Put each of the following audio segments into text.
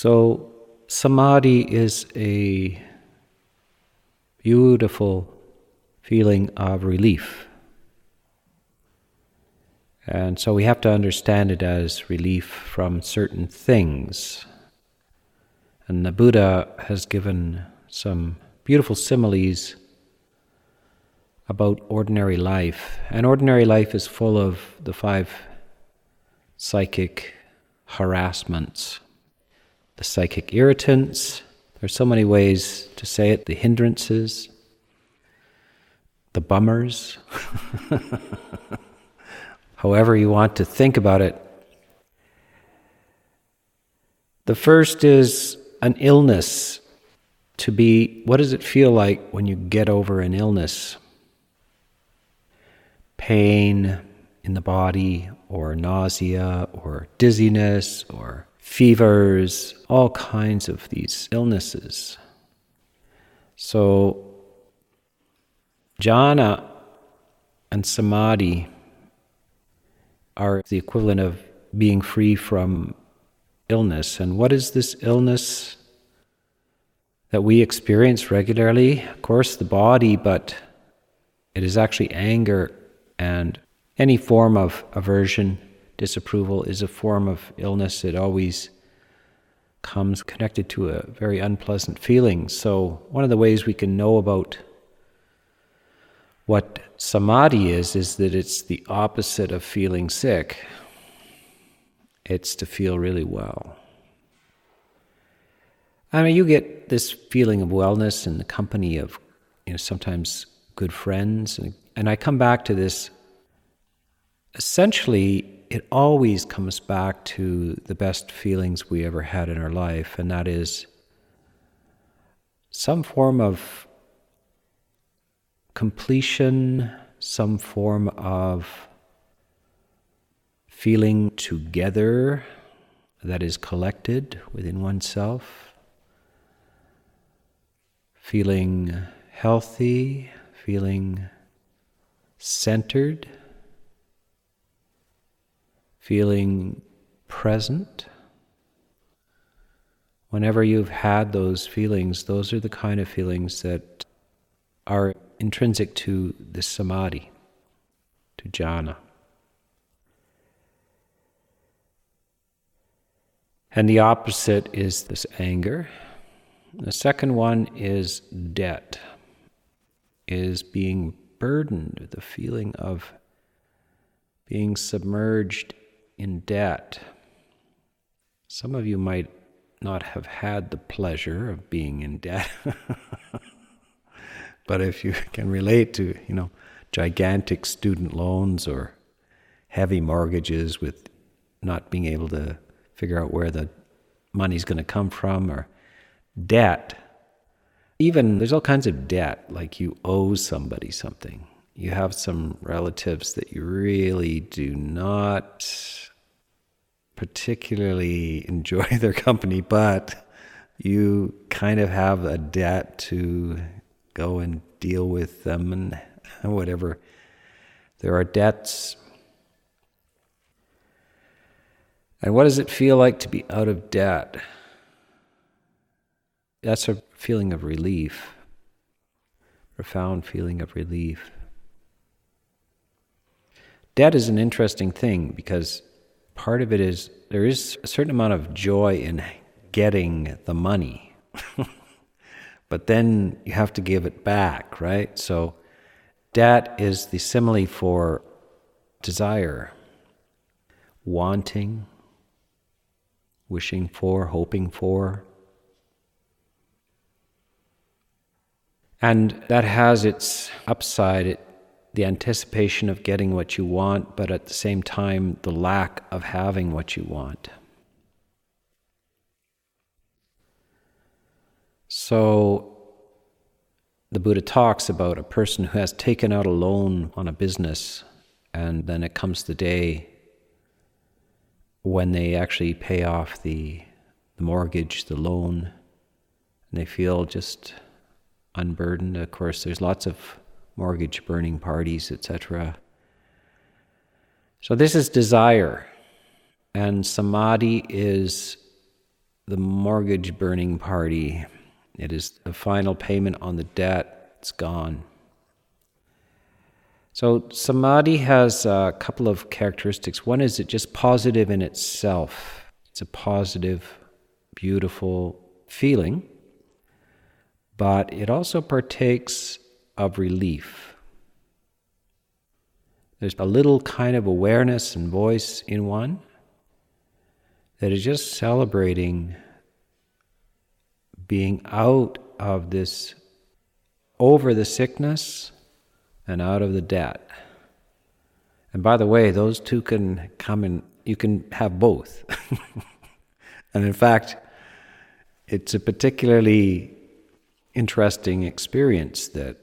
So, samadhi is a beautiful feeling of relief. And so we have to understand it as relief from certain things. And the Buddha has given some beautiful similes about ordinary life. And ordinary life is full of the five psychic harassments, the psychic irritants. There's so many ways to say it the hindrances, the bummers, however you want to think about it. The first is an illness to be what does it feel like when you get over an illness? Pain in the body, or nausea, or dizziness, or fevers, all kinds of these illnesses. So, jhana and samadhi are the equivalent of being free from illness. And what is this illness that we experience regularly. Of course, the body, but it is actually anger and any form of aversion, disapproval is a form of illness. It always comes connected to a very unpleasant feeling. So, one of the ways we can know about what samadhi is, is that it's the opposite of feeling sick. It's to feel really well. I mean, you get this feeling of wellness in the company of, you know, sometimes good friends. And, and I come back to this. Essentially, it always comes back to the best feelings we ever had in our life, and that is some form of completion, some form of feeling together that is collected within oneself feeling healthy, feeling centered, feeling present. Whenever you've had those feelings, those are the kind of feelings that are intrinsic to the samadhi, to jhana. And the opposite is this anger. The second one is debt, is being burdened, the feeling of being submerged in debt. Some of you might not have had the pleasure of being in debt. but if you can relate to, you know, gigantic student loans or heavy mortgages with not being able to figure out where the money's going to come from or debt, even there's all kinds of debt, like you owe somebody something. You have some relatives that you really do not particularly enjoy their company, but you kind of have a debt to go and deal with them and whatever. There are debts. And what does it feel like to be out of debt? That's a feeling of relief, profound feeling of relief. Debt is an interesting thing because part of it is there is a certain amount of joy in getting the money, but then you have to give it back, right? So, debt is the simile for desire, wanting, wishing for, hoping for. And that has its upside, it, the anticipation of getting what you want, but at the same time, the lack of having what you want. So, the Buddha talks about a person who has taken out a loan on a business, and then it comes the day when they actually pay off the, the mortgage, the loan, and they feel just unburdened. Of course, there's lots of mortgage burning parties, etc. So, this is desire, and samadhi is the mortgage burning party. It is the final payment on the debt. It's gone. So, samadhi has a couple of characteristics. One is it's just positive in itself, it's a positive, beautiful feeling, but it also partakes of relief. There's a little kind of awareness and voice in one that is just celebrating being out of this, over the sickness and out of the debt. And by the way, those two can come in, you can have both. and in fact, it's a particularly interesting experience that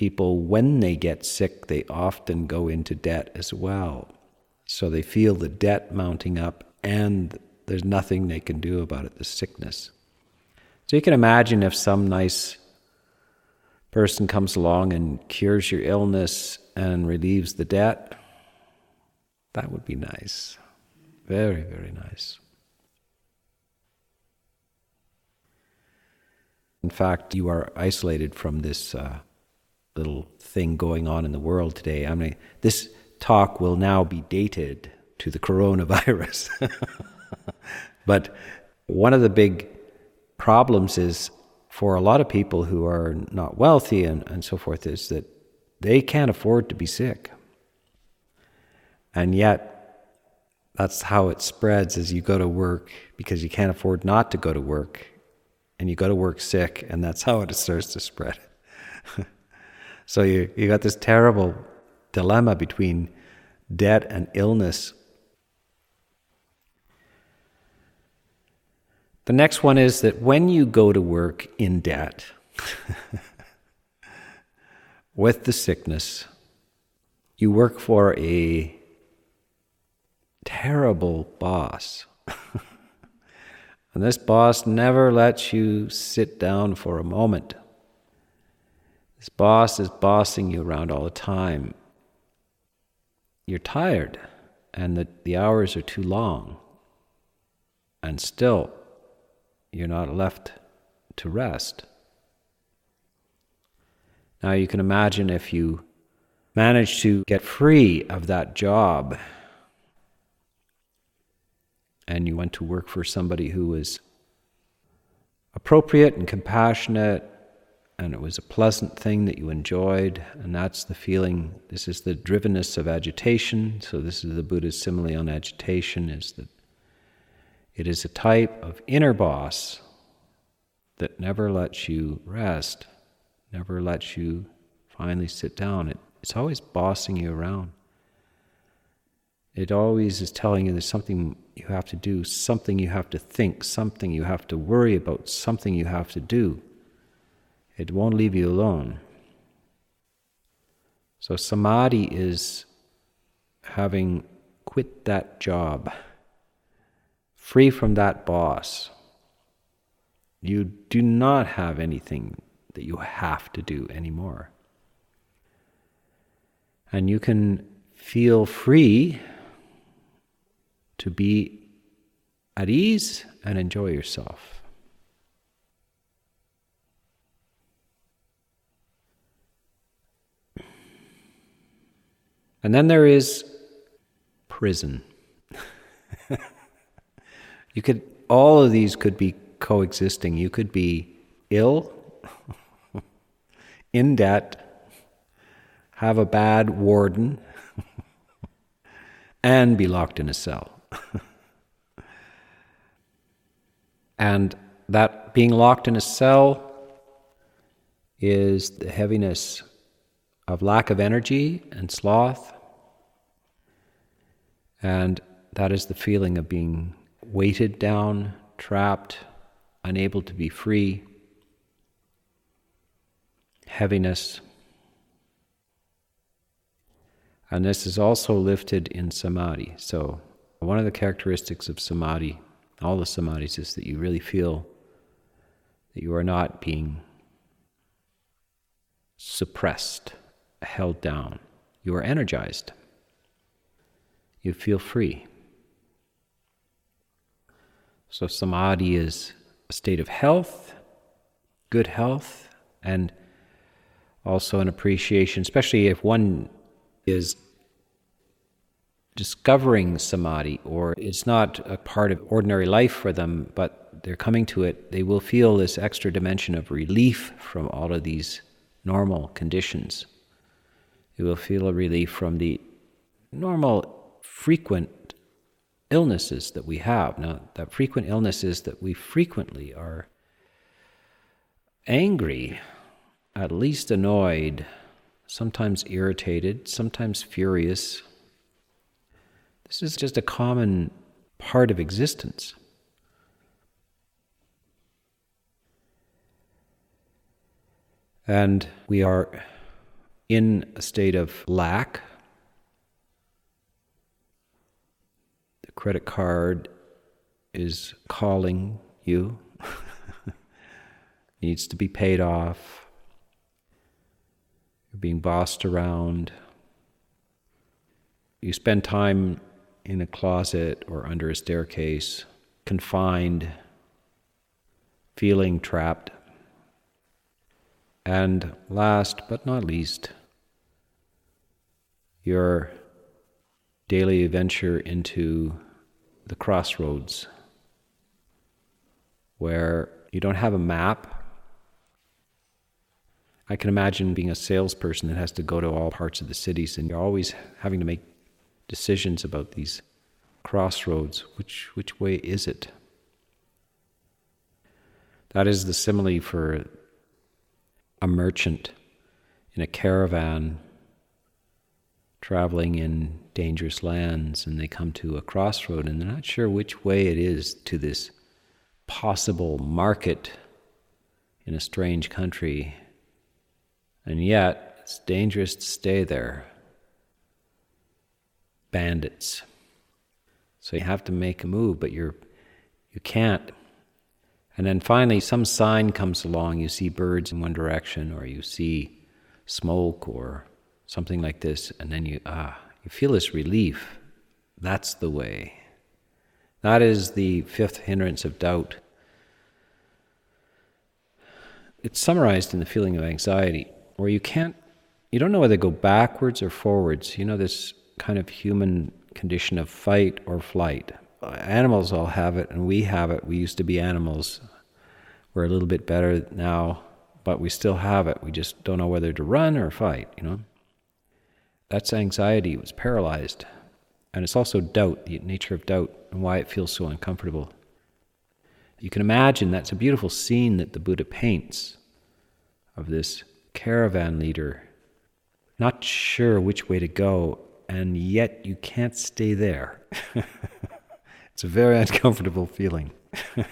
people, when they get sick, they often go into debt as well. So they feel the debt mounting up and there's nothing they can do about it, the sickness. So you can imagine if some nice person comes along and cures your illness and relieves the debt, that would be nice. Very, very nice. In fact, you are isolated from this uh, little thing going on in the world today. I mean, this talk will now be dated to the coronavirus. but one of the big problems is for a lot of people who are not wealthy and, and so forth is that they can't afford to be sick. And yet, that's how it spreads as you go to work because you can't afford not to go to work and you go to work sick, and that's how it starts to spread. so you, you got this terrible dilemma between debt and illness The next one is that when you go to work in debt with the sickness, you work for a terrible boss. and this boss never lets you sit down for a moment. This boss is bossing you around all the time. You're tired, and the, the hours are too long. And still, you're not left to rest. Now you can imagine if you manage to get free of that job and you went to work for somebody who was appropriate and compassionate and it was a pleasant thing that you enjoyed and that's the feeling this is the drivenness of agitation so this is the buddha's simile on agitation is that it is a type of inner boss that never lets you rest, never lets you finally sit down. It, it's always bossing you around. It always is telling you there's something you have to do, something you have to think, something you have to worry about, something you have to do. It won't leave you alone. So, samadhi is having quit that job free from that boss. You do not have anything that you have to do anymore. And you can feel free to be at ease and enjoy yourself. And then there is prison. You could, all of these could be coexisting. You could be ill, in debt, have a bad warden, and be locked in a cell. and that being locked in a cell is the heaviness of lack of energy and sloth. And that is the feeling of being weighted down, trapped, unable to be free, heaviness. And this is also lifted in samadhi. So, one of the characteristics of samadhi, all the samadhis, is that you really feel that you are not being suppressed, held down. You are energized. You feel free. So, samadhi is a state of health, good health, and also an appreciation, especially if one is discovering samadhi or it's not a part of ordinary life for them, but they're coming to it, they will feel this extra dimension of relief from all of these normal conditions. They will feel a relief from the normal, frequent illnesses that we have. Now, that frequent illness is that we frequently are angry, at least annoyed, sometimes irritated, sometimes furious. This is just a common part of existence. And we are in a state of lack. The credit card is calling you, needs to be paid off. You're being bossed around. You spend time in a closet or under a staircase, confined, feeling trapped. And last but not least, your daily venture into the crossroads where you don't have a map. I can imagine being a salesperson that has to go to all parts of the cities and you're always having to make decisions about these crossroads. Which, which way is it? That is the simile for a merchant in a caravan traveling in dangerous lands and they come to a crossroad and they're not sure which way it is to this possible market in a strange country. And yet, it's dangerous to stay there. Bandits. So you have to make a move, but you're you can't. And then finally some sign comes along, you see birds in one direction or you see smoke or something like this, and then you, ah, you feel this relief. That's the way. That is the fifth hindrance of doubt. It's summarized in the feeling of anxiety, where you can't, you don't know whether to go backwards or forwards. You know, this kind of human condition of fight or flight. Animals all have it, and we have it. We used to be animals. We're a little bit better now, but we still have it. We just don't know whether to run or fight, you know? That's anxiety, it was paralyzed. And it's also doubt, the nature of doubt, and why it feels so uncomfortable. You can imagine that's a beautiful scene that the Buddha paints of this caravan leader, not sure which way to go, and yet you can't stay there. it's a very uncomfortable feeling.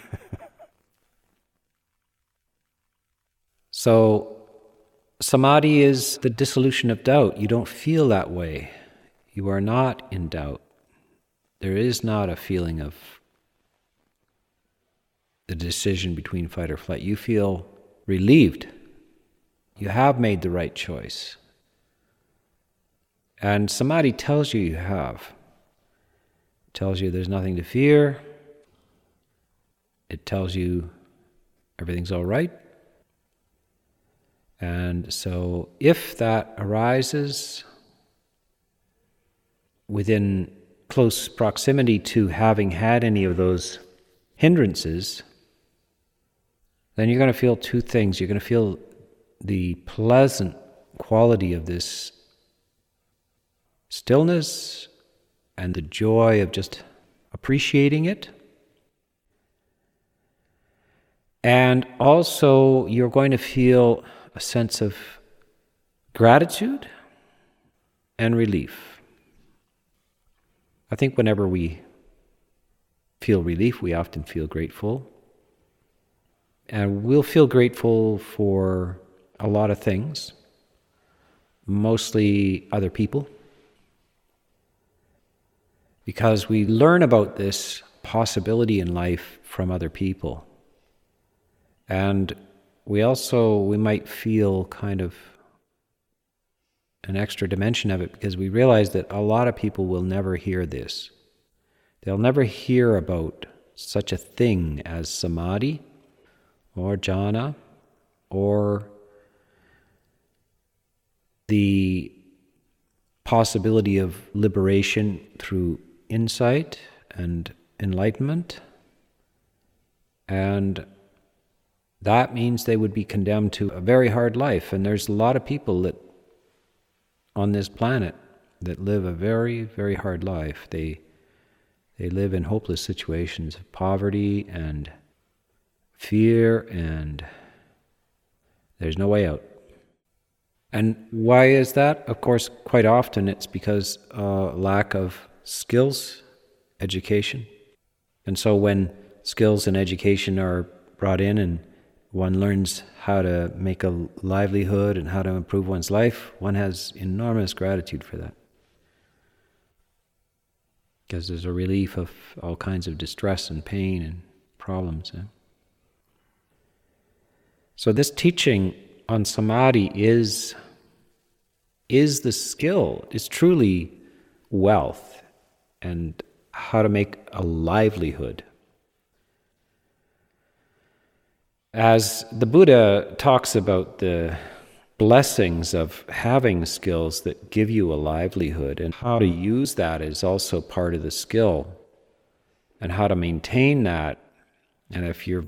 so, Samadhi is the dissolution of doubt. You don't feel that way. You are not in doubt. There is not a feeling of the decision between fight or flight. You feel relieved. You have made the right choice. And samadhi tells you you have. It tells you there's nothing to fear. It tells you everything's all right. And so, if that arises within close proximity to having had any of those hindrances, then you're going to feel two things. You're going to feel the pleasant quality of this stillness and the joy of just appreciating it. And also, you're going to feel a sense of gratitude and relief. I think whenever we feel relief, we often feel grateful. And we'll feel grateful for a lot of things, mostly other people, because we learn about this possibility in life from other people. And we also we might feel kind of an extra dimension of it because we realize that a lot of people will never hear this. They'll never hear about such a thing as samadhi or jhana or the possibility of liberation through insight and enlightenment. And that means they would be condemned to a very hard life. And there's a lot of people that on this planet that live a very, very hard life. They they live in hopeless situations of poverty and fear, and there's no way out. And why is that? Of course, quite often it's because uh, lack of skills, education. And so when skills and education are brought in and one learns how to make a livelihood and how to improve one's life, one has enormous gratitude for that because there's a relief of all kinds of distress and pain and problems. Eh? So this teaching on samadhi is is the skill. It's truly wealth and how to make a livelihood. As the Buddha talks about the blessings of having skills that give you a livelihood and how to use that is also part of the skill and how to maintain that. And if you're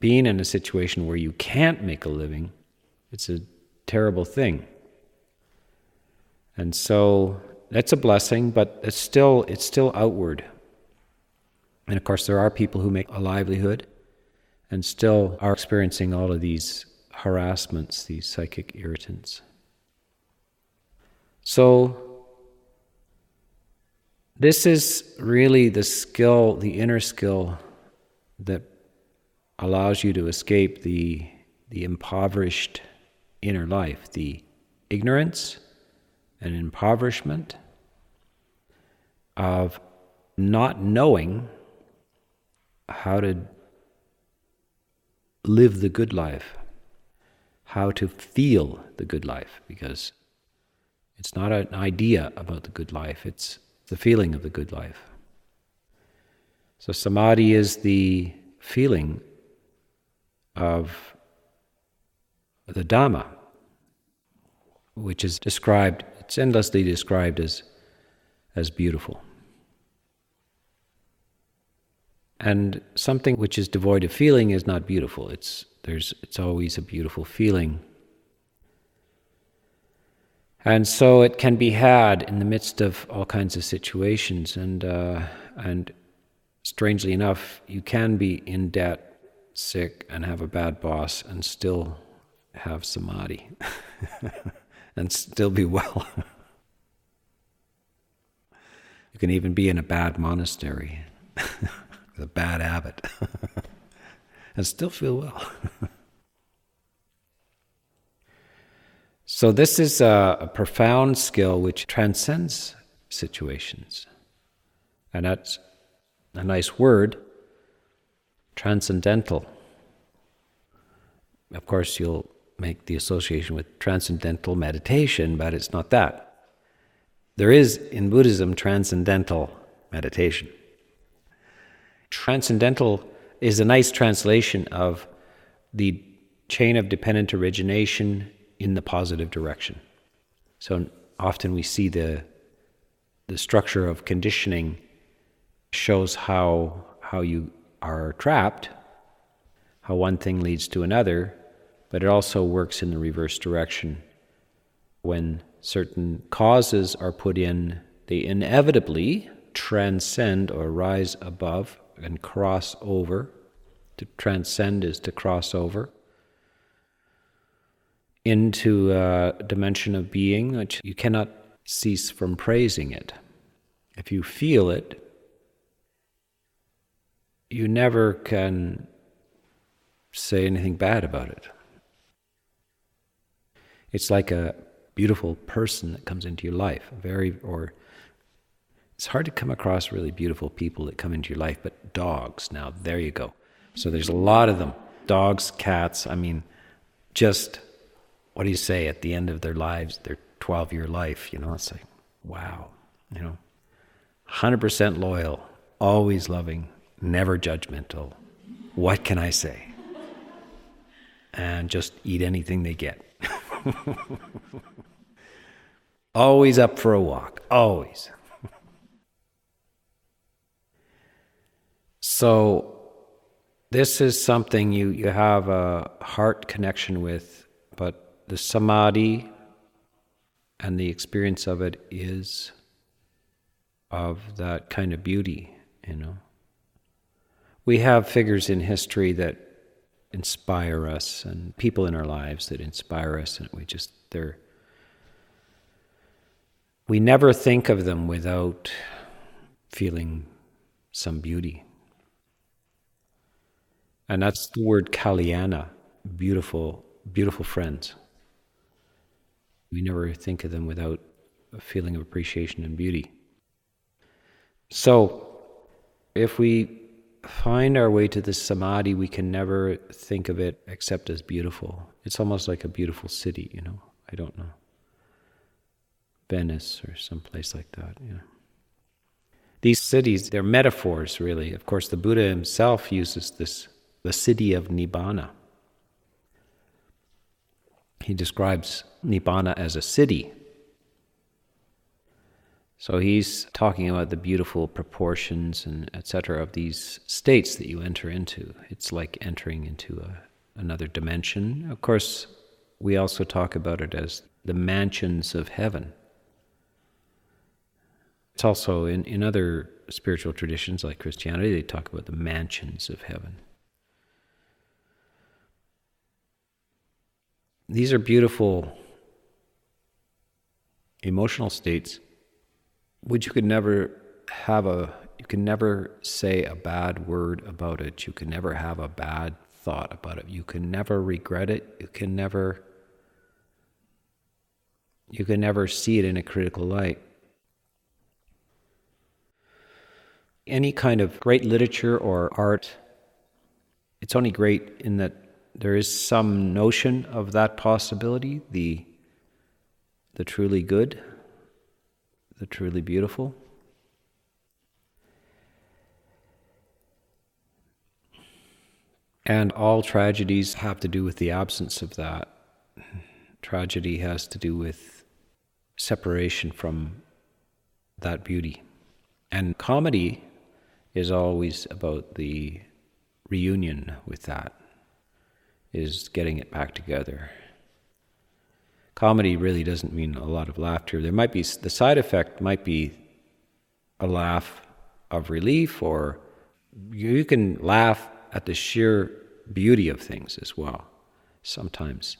being in a situation where you can't make a living, it's a terrible thing. And so that's a blessing, but it's still it's still outward. And of course there are people who make a livelihood and still are experiencing all of these harassments, these psychic irritants. So, this is really the skill, the inner skill that allows you to escape the, the impoverished inner life, the ignorance and impoverishment of not knowing how to live the good life how to feel the good life because it's not an idea about the good life, it's the feeling of the good life. So, samadhi is the feeling of the Dhamma, which is described, it's endlessly described as, as beautiful. And something which is devoid of feeling is not beautiful. It's there's, it's always a beautiful feeling. And so it can be had in the midst of all kinds of situations. And, uh, and strangely enough, you can be in debt, sick, and have a bad boss and still have samadhi and still be well. you can even be in a bad monastery a bad habit. and still feel well. so, this is a, a, profound skill which transcends situations. And that's a nice word transcendental. Of course, you'll make the association with transcendental meditation, but it's not that. There is in Buddhism transcendental meditation. Transcendental is a nice translation of the chain of dependent origination in the positive direction. So often we see the the structure of conditioning shows how how you are trapped, how one thing leads to another, but it also works in the reverse direction. When certain causes are put in, they inevitably transcend or rise above and cross over. To transcend is to cross over into a dimension of being which you cannot cease from praising it. If you feel it, you never can say anything bad about it. It's like a beautiful person that comes into your life, very or it's hard to come across really beautiful people that come into your life, but dogs, now there you go. So there's a lot of them. Dogs, cats, I mean, just what do you say at the end of their lives, their 12 year life, you know, it's like, wow, you know, 100% loyal, always loving, never judgmental. What can I say? And just eat anything they get. always up for a walk, always. So, this is something you, you have a heart connection with, but the samadhi and the experience of it is of that kind of beauty, you know. We have figures in history that inspire us and people in our lives that inspire us and we just they're we never think of them without feeling some beauty. And that's the word kalyana, beautiful, beautiful friends. We never think of them without a feeling of appreciation and beauty. So, if we find our way to the samadhi, we can never think of it except as beautiful. It's almost like a beautiful city, you know. I don't know. Venice or some place like that, you know. These cities, they're metaphors, really. Of course, the Buddha himself uses this the city of Nibbana. He describes Nibbana as a city. So he's talking about the beautiful proportions and etc. of these states that you enter into. It's like entering into a, another dimension. Of course, we also talk about it as the mansions of heaven. It's also in, in other spiritual traditions like Christianity, they talk about the mansions of heaven. These are beautiful emotional states which you could never have a you can never say a bad word about it. You can never have a bad thought about it. You can never regret it. You can never you can never see it in a critical light. Any kind of great literature or art it's only great in that there is some notion of that possibility, the, the truly good, the truly beautiful. And all tragedies have to do with the absence of that. Tragedy has to do with separation from that beauty. And comedy is always about the reunion with that is getting it back together. Comedy really doesn't mean a lot of laughter. There might be the side effect might be a laugh of relief, or you can laugh at the sheer beauty of things as well, sometimes.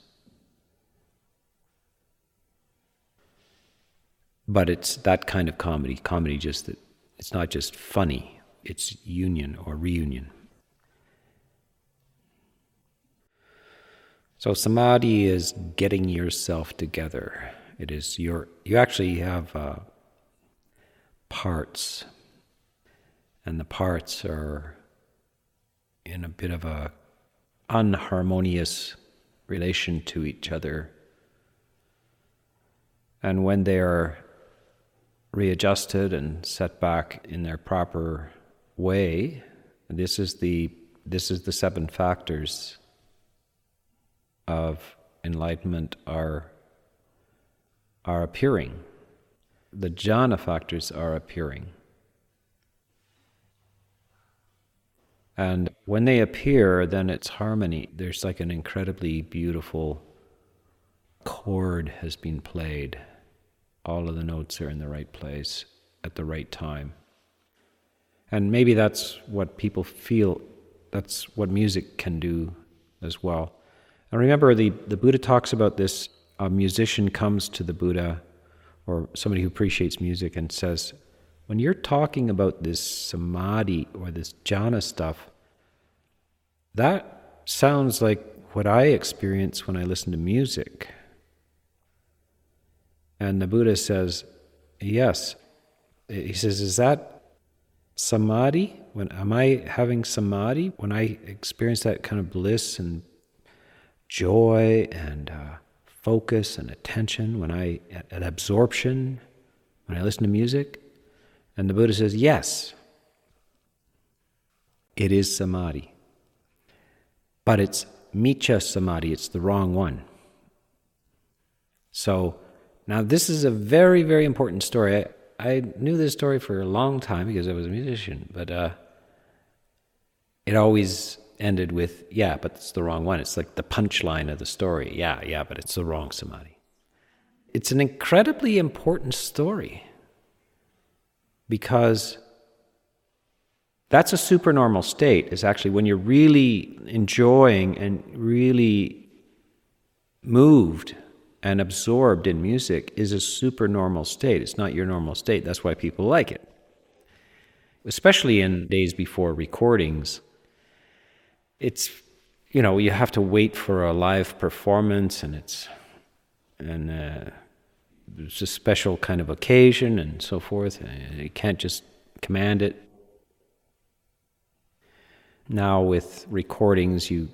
But it's that kind of comedy. Comedy just that it's not just funny, it's union or reunion. So samadhi is getting yourself together. It is your you actually have uh, parts, and the parts are in a bit of a unharmonious relation to each other. And when they are readjusted and set back in their proper way, this is the this is the seven factors of enlightenment are, are appearing. The jhana factors are appearing. And when they appear, then it's harmony. There's like an incredibly beautiful chord has been played. All of the notes are in the right place at the right time. And maybe that's what people feel, that's what music can do as well. And remember, the, the Buddha talks about this a musician comes to the Buddha or somebody who appreciates music and says, when you're talking about this samadhi or this jhana stuff, that sounds like what I experience when I listen to music. And the Buddha says, Yes. He says, Is that samadhi? When am I having samadhi? When I experience that kind of bliss and joy and uh, focus and attention, when I, an absorption, when I listen to music? And the Buddha says, yes. it is samadhi. But it's miccha samadhi, it's the wrong one. So now this is a very, very important story. I, I knew this story for a long time because I was a musician, but uh, it always ended with, yeah, but it's the wrong one. It's like the punchline of the story. Yeah, yeah, but it's the wrong samadhi. It's an incredibly important story because that's a supernormal state, is actually when you're really enjoying and really moved and absorbed in music is a supernormal state. It's not your normal state. That's why people like it. Especially in days before recordings, it's you know you have to wait for a live performance, and it's and uh, it's a special kind of occasion and so forth. You can't just command it. Now with recordings, you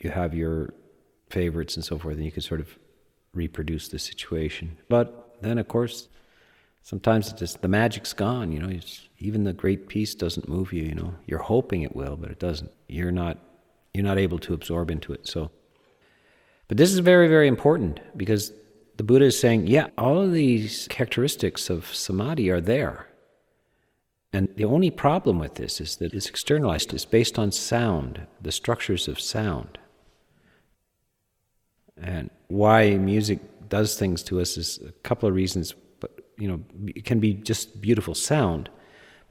you have your favorites and so forth, and you can sort of reproduce the situation. But then, of course, sometimes it's just the magic's gone. You know, even the great piece doesn't move you. You know, you're hoping it will, but it doesn't. You're not. You're not able to absorb into it. So, but this is very, very important because the Buddha is saying, yeah, all of these characteristics of samadhi are there. And the only problem with this is that it's externalized. It's based on sound, the structures of sound. And why music does things to us is a couple of reasons. But you know, it can be just beautiful sound,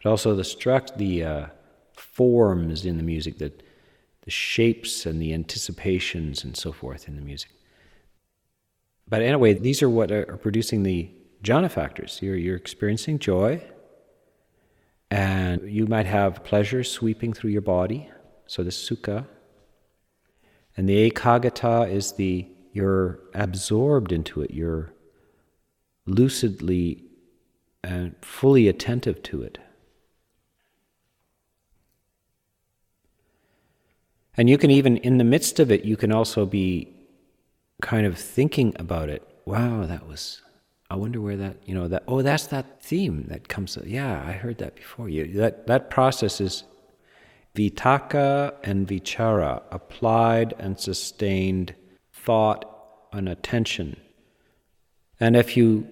but also the struct, the uh, forms in the music, that the shapes and the anticipations and so forth in the music. But anyway, these are what are producing the jhana factors. You're, you're experiencing joy, and you might have pleasure sweeping through your body, so the sukha. And the ekaggata is the you're absorbed into it, you're lucidly and fully attentive to it. And you can even, in the midst of it, you can also be kind of thinking about it. Wow, that was, I wonder where that, you know, that, oh, that's that theme that comes, yeah, I heard that before. You, that, that process is vitakka and vichara, applied and sustained thought and attention. And if you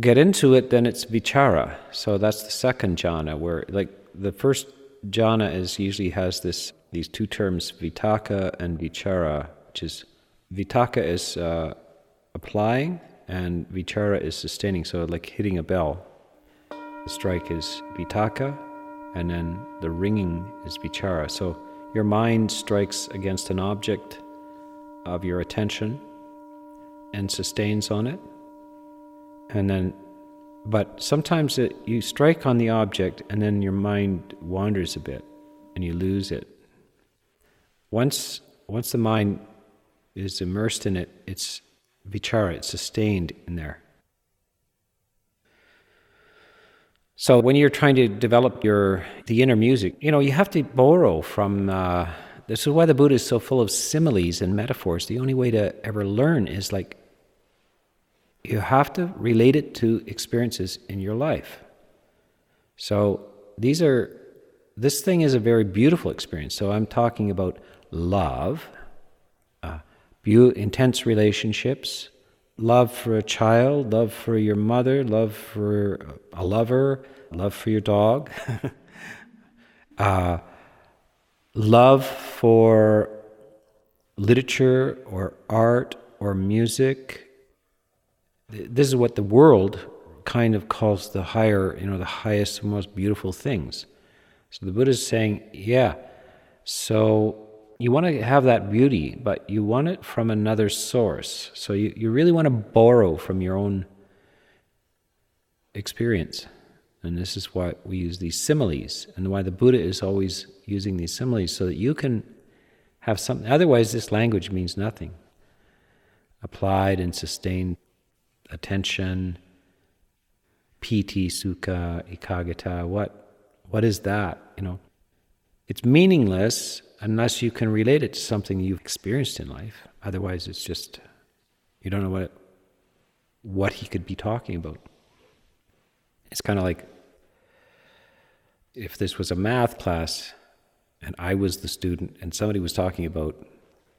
get into it, then it's vichara. So that's the second jhana, where like the first jhana is usually has this these two terms, vitakka and vichara, which is vitakka is uh, applying and vichara is sustaining. So like hitting a bell. The strike is vitakka, and then the ringing is vichara. So your mind strikes against an object of your attention and sustains on it. And then, but sometimes it, you strike on the object and then your mind wanders a bit and you lose it. Once, once the mind is immersed in it, it's vichara, it's sustained in there. So when you're trying to develop your the inner music, you know, you have to borrow from uh, this is why the Buddha is so full of similes and metaphors. The only way to ever learn is like you have to relate it to experiences in your life. So these are this thing is a very beautiful experience. So I'm talking about love, uh, intense relationships, love for a child, love for your mother, love for a lover, love for your dog. uh, love for literature or art or music. This is what the world kind of calls the higher, you know, the highest, most beautiful things. So the Buddha is saying, yeah, so you want to have that beauty, but you want it from another source. So you, you really want to borrow from your own experience. And this is why we use these similes, and why the Buddha is always using these similes, so that you can have something. Otherwise, this language means nothing. Applied and sustained attention, piti, sukha, ekaggata. What, what is that? You know, it's meaningless unless you can relate it to something you've experienced in life. Otherwise, it's just you don't know what what he could be talking about. It's kind of like if this was a math class and I was the student, and somebody was talking about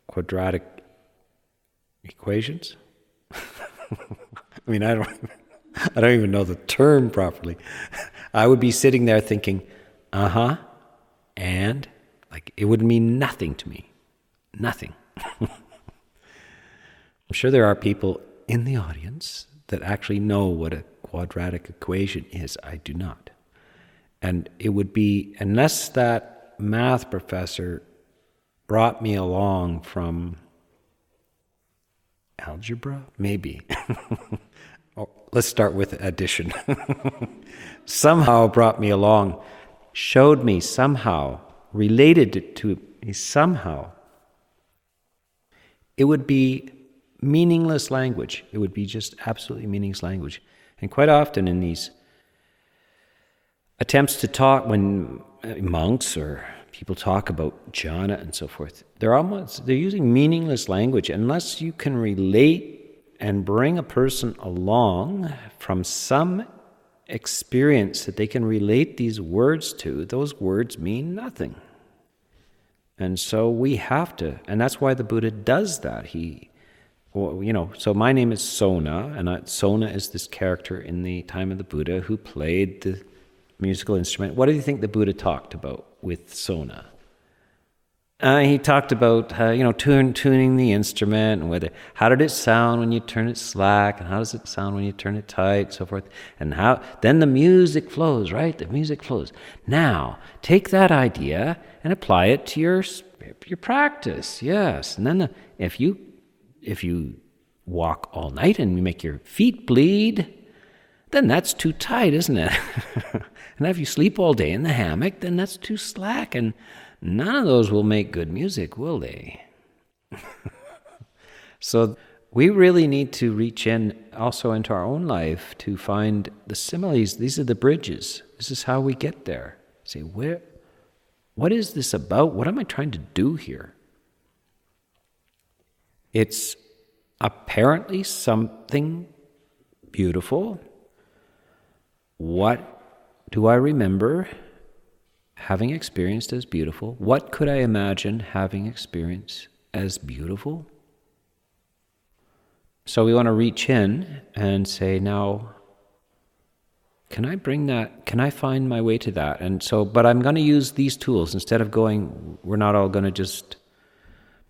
quadratic equations. I mean, I don't, I don't even know the term properly. I would be sitting there thinking, uh huh, and like it would mean nothing to me. Nothing. I'm sure there are people in the audience that actually know what a quadratic equation is. I do not. And it would be, unless that math professor brought me along from algebra, maybe. oh, let's start with addition. somehow brought me along, showed me somehow, related to me somehow. It would be meaningless language. It would be just absolutely meaningless language. And quite often in these attempts to talk, when uh, monks or people talk about jhana and so forth, they're almost they're using meaningless language unless you can relate and bring a person along from some experience that they can relate these words to, those words mean nothing. And so we have to, and that's why the Buddha does that. He well, you know, so my name is Sona, and I, Sona is this character in the time of the Buddha who played the musical instrument. What do you think the Buddha talked about with Sona? Uh, he talked about uh, you know tune, tuning the instrument and whether how did it sound when you turn it slack and how does it sound when you turn it tight, so forth, and how then the music flows, right? The music flows. Now take that idea and apply it to your your practice. Yes, and then the, if you if you walk all night and you make your feet bleed, then that's too tight, isn't it? and if you sleep all day in the hammock, then that's too slack. And none of those will make good music, will they? so we really need to reach in also into our own life to find the similes. These are the bridges. This is how we get there. Say, where, what is this about? What am I trying to do here? It's apparently something beautiful. What do I remember having experienced as beautiful? What could I imagine having experienced as beautiful? So we want to reach in and say, now, can I bring that? Can I find my way to that? And so, but I'm going to use these tools instead of going, we're not all going to just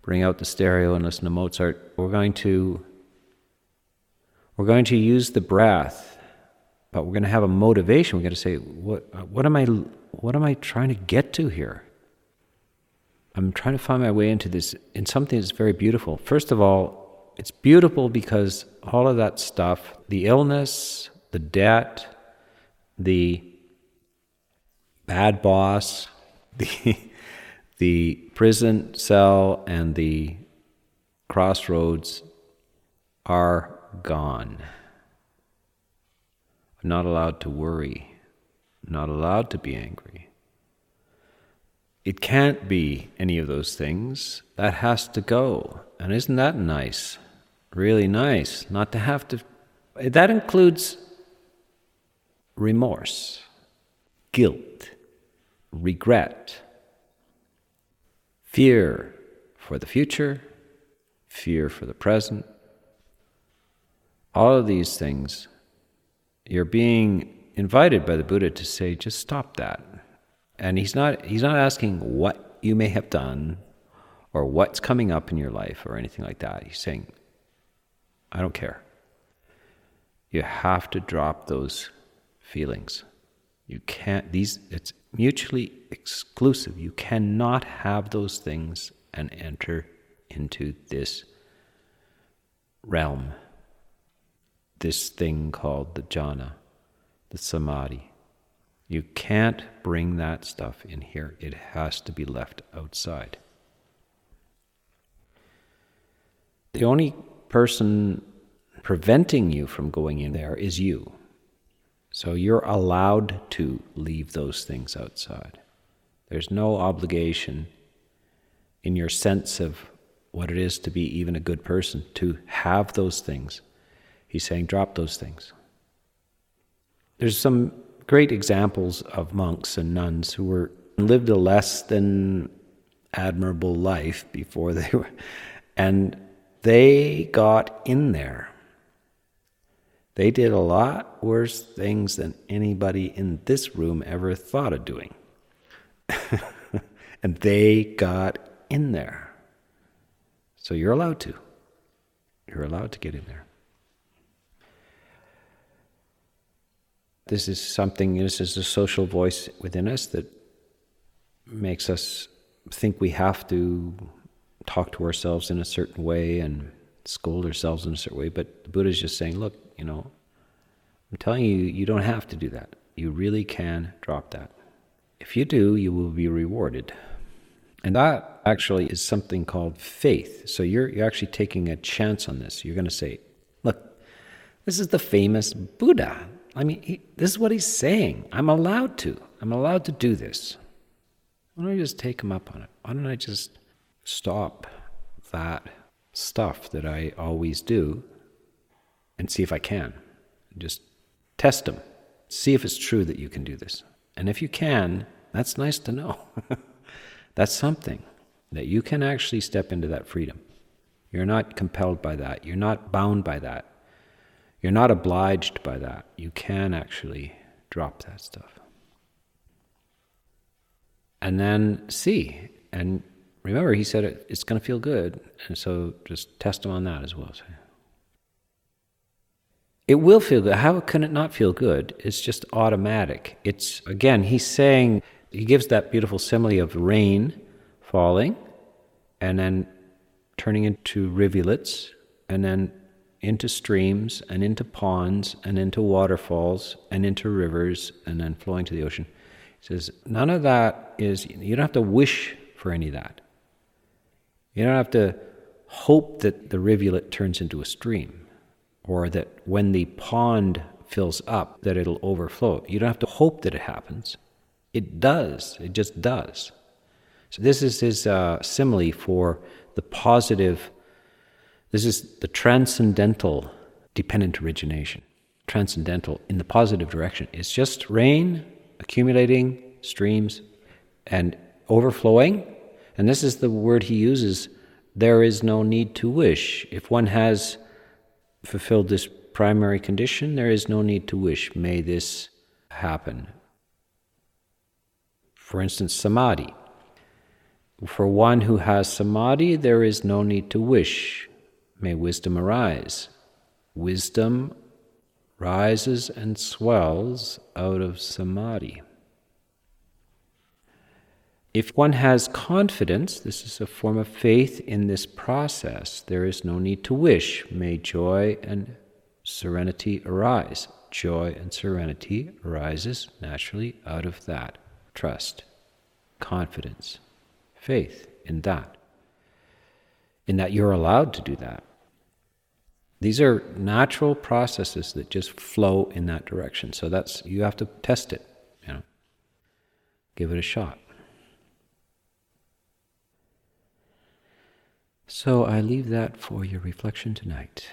bring out the stereo and listen to Mozart. We're going to we're going to use the breath, but we're going to have a motivation. We're going to say, what what am I what am I trying to get to here? I'm trying to find my way into this in something that's very beautiful. First of all, it's beautiful because all of that stuff, the illness, the debt, the bad boss, the the prison cell and the crossroads are gone. I'm not allowed to worry, not allowed to be angry. It can't be any of those things. That has to go. And isn't that nice? Really nice not to have to. That includes remorse, guilt, regret fear for the future, fear for the present. All of these things, you're being invited by the Buddha to say, just stop that. And he's not, he's not asking what you may have done or what's coming up in your life or anything like that. He's saying, I don't care. You have to drop those feelings. You can't, these, it's mutually exclusive. You cannot have those things and enter into this realm, this thing called the jhana, the samadhi. You can't bring that stuff in here. It has to be left outside. The only person preventing you from going in there is you. So you're allowed to leave those things outside. There's no obligation in your sense of what it is to be even a good person to have those things. He's saying, drop those things. There's some great examples of monks and nuns who were lived a less than admirable life before they were, and they got in there. They did a lot worse things than anybody in this room ever thought of doing. and they got in there. So you're allowed to. You're allowed to get in there. This is something, this is a social voice within us that makes us think we have to talk to ourselves in a certain way and scold ourselves in a certain way. But the Buddha is just saying, look, you know, I'm telling you, you don't have to do that. You really can drop that. If you do, you will be rewarded. And that actually is something called faith. So you're, you're actually taking a chance on this. You're going to say, look, this is the famous Buddha. I mean, he, this is what he's saying. I'm allowed to. I'm allowed to do this. Why don't I just take him up on it? Why don't I just stop that stuff that I always do and see if I can? Just test him. See if it's true that you can do this. And if you can, that's nice to know. that's something that you can actually step into that freedom. You're not compelled by that. You're not bound by that. You're not obliged by that. You can actually drop that stuff. And then see. And remember, he said it, it's going to feel good. And so just test him on that as well. It will feel good. How can it not feel good? It's just automatic. It's, again, he's saying, he gives that beautiful simile of rain falling and then turning into rivulets and then into streams and into ponds and into waterfalls and into rivers and then flowing to the ocean. He says, none of that is, you don't have to wish for any of that. You don't have to hope that the rivulet turns into a stream or that when the pond fills up that it'll overflow. You don't have to hope that it happens. It does. It just does. So this is his uh, simile for the positive this is the transcendental dependent origination. Transcendental in the positive direction. It's just rain accumulating, streams, and overflowing. And this is the word he uses there is no need to wish. If one has fulfilled this primary condition, there is no need to wish. May this happen. For instance, samadhi. For one who has samadhi, there is no need to wish. May wisdom arise. Wisdom rises and swells out of samadhi. If one has confidence, this is a form of faith in this process, there is no need to wish. May joy and serenity arise. Joy and serenity arises naturally out of that trust, confidence, faith in that in that you're allowed to do that. These are natural processes that just flow in that direction. So that's you have to test it, you know. Give it a shot. So I leave that for your reflection tonight.